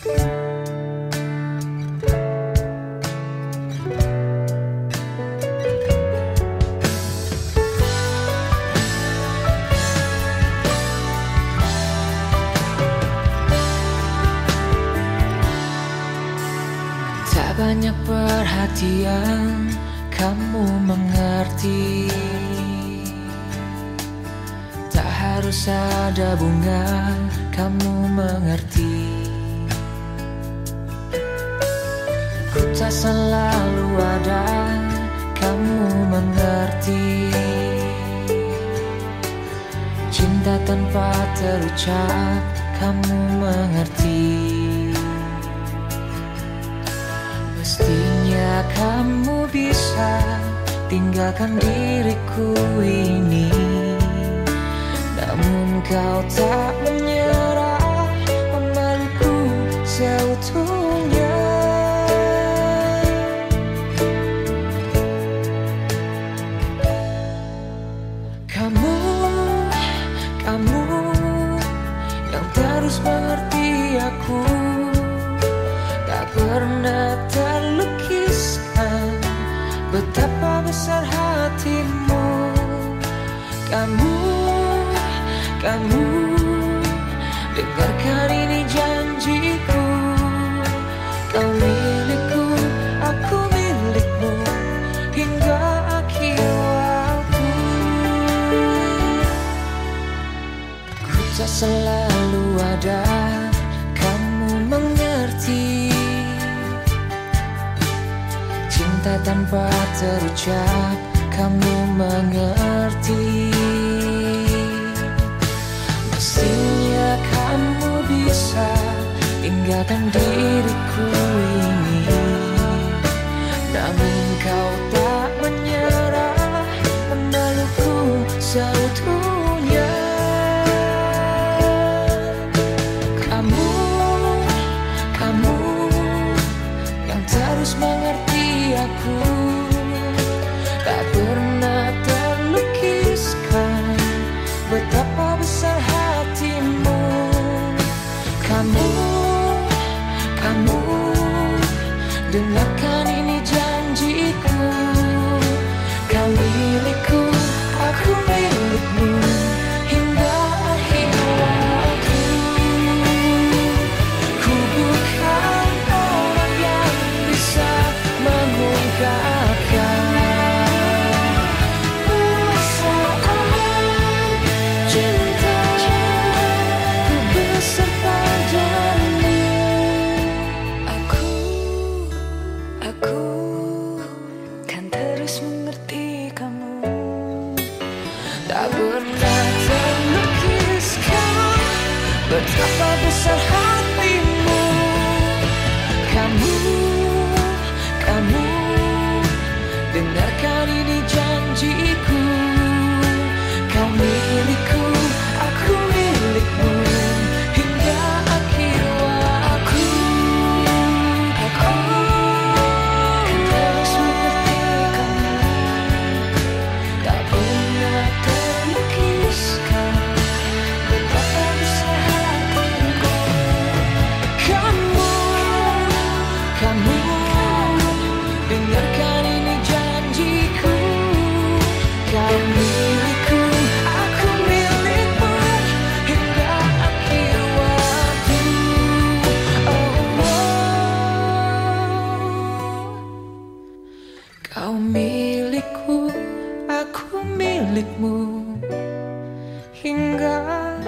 Tak banyak perhatian kamu mengerti. Tak harus ada bunga kamu mengerti tak selalu ada kamu mengerti. Cinta tanpa terucap kamu mengerti. Mestinya kamu bisa tinggalkan diriku ini. Namun kau tak menyerah memelukku seutuhnya Kamu, kamu yang terus mengerti aku. Tak pernah terlukiskan Betapa besar hatimu. Kamu, kamu Dengarkan selalu ada. Kamu mengerti. Cinta tanpa terucap Kamu mengerti. Mestinya kamu bisa Tinggalkan diriku ini. Namun kau tak menyerah Memelukku seutuhnya terus mengerti aku. Tak pernah terlukiskan Betapa besar hatimu. Kamu, kamu Dengarkan ini janjiku Tak pernah terlukiskan Betapa besar hatimu kumilig mo. Hingga